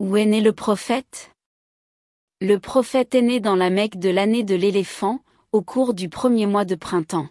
Où est né le prophète? Le prophète est né dans la Mecque de l'année de l'éléphant, au cours du premier mois de printemps.